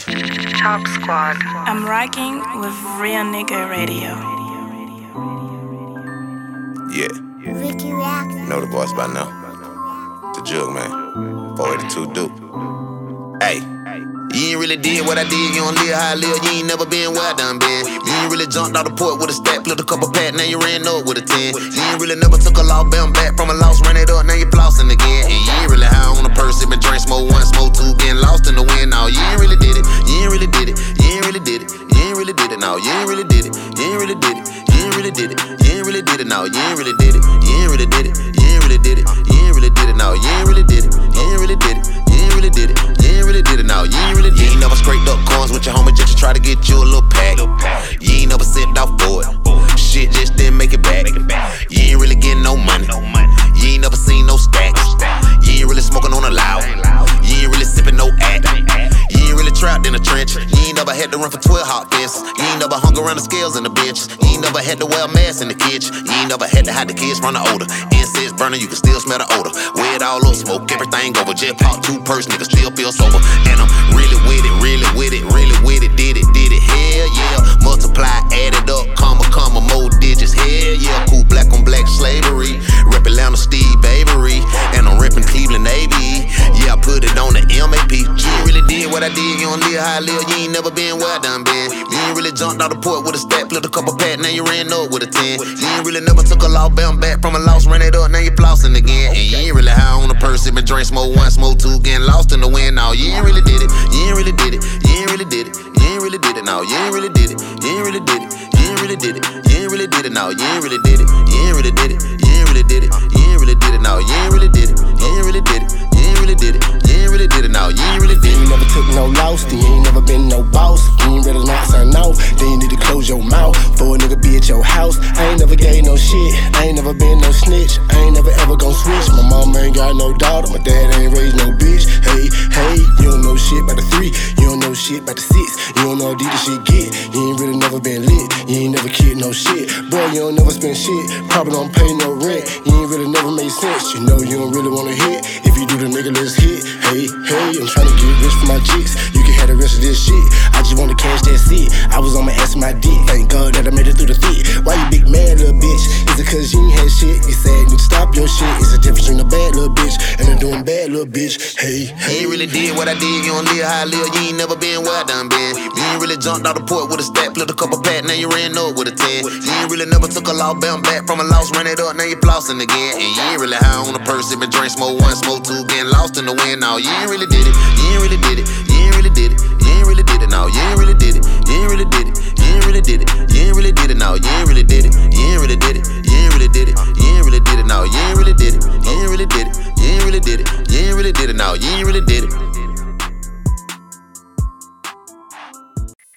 Chop Squad. I'm rocking with Real Nigga Radio. Yeah, Ricky Rock. know the boss by now. The jug man. 482 Duke. Hey. You ain't really did what I did, you don't live how I live, you ain't never been where I done been. You ain't really jumped out the port with a stack, flipped a couple pat, now you ran up with a 10. You ain't really never took a loss, bound back from a loss, ran it up, now you flossing again. And you ain't really high on a purse, been drink, smoke one, smoke two, getting lost in the wind. Now you ain't really did it, you ain't really did it, you ain't really did it, you ain't really did it, now you ain't really did it, you ain't really did it, you ain't really did it, you ain't really did it, now you ain't really did it, you ain't really did it, you ain't really did it, you ain't really did it, now you ain't really did it, you ain't really did it, you ain't really did it, you ain't really did it, now you ain't really did it. You ain't never scraped up coins with your homie just to try to get you a little pack. You ain't never sent off run for 12 hot fences. You ain't never hung around the scales in the bench. You ain't never had to wear a mask in the kitchen. You ain't never had to hide the kids from the odor. Incense burning, you can still smell the odor. Wear it all up, smoke everything over. Just pop two purse, nigga still feel sober. And I'm really with it, really with it, did what I did, you don't live how I live. You ain't never been where I done been. You ain't really jumped out the port with a stack, flipped a couple pat, now you ran up with a 10. You ain't really never took a loss, bound back from a loss, ran it up, now you flossing again. And you ain't really high on a purse, been drink, smoke one, smoke two, getting lost in the wind. Now you ain't really did it, you ain't really did it, you ain't really did it, you ain't really did it. Now you ain't really did it, you ain't really did it, you ain't really did it, you ain't really did it. Now you ain't really did it, you ain't really did it, you ain't really did it, you ain't really did it. Now you ain't really did it, you ain't really did it, you ain't really did it, you ain't really did it. Now you never took no loss, then you ain't never been no boss. You ain't ready to knock something off, then you need to close your mouth. For a nigga be at your house, I ain't never gave no shit. I ain't never been no snitch. I ain't never ever gon' switch. My mama ain't got no daughter, my dad ain't raised no shit about the six. You don't know how deep the shit get. You ain't really never been lit, you ain't never kid no shit. Boy, you don't never spend shit, probably don't pay no rent. You ain't really never made sense. You know you don't really wanna hit. If you do the nigga, let's hit. Hey, hey, I'm tryna get rich for my chicks. You can have the rest of this shit. I just wanna cash that seat. I was on my ass my dick. Thank God that I made it through the thick. Why you big mad, little bitch? Is it cause you ain't had shit? You said you to stop your shit. It's the difference between a bad little bitch a doing bad little bitch. Hey, You hey. ain't really did what I did, you don't live how I live, you ain't never been where I done been. You ain't really jumped out the port with a stack, flipped a couple pat, now you ran up with a 10. You ain't really never took a loss, bound back from a loss, ran it up, now you flossing again. And you ain't really high on a purse, been drink, smoke one, smoke two, getting lost in the wind. Now you ain't really did it, you ain't really did it, you ain't really did it, you ain't really did it. Now you ain't really did it, you ain't really did it, you ain't really did it, you ain't really did it. Now you ain't really did it, you ain't really did it, you ain't really did it, you ain't really did it. Now you ain't really did it, you ain't really did it, really did it. Now you ain't really did it.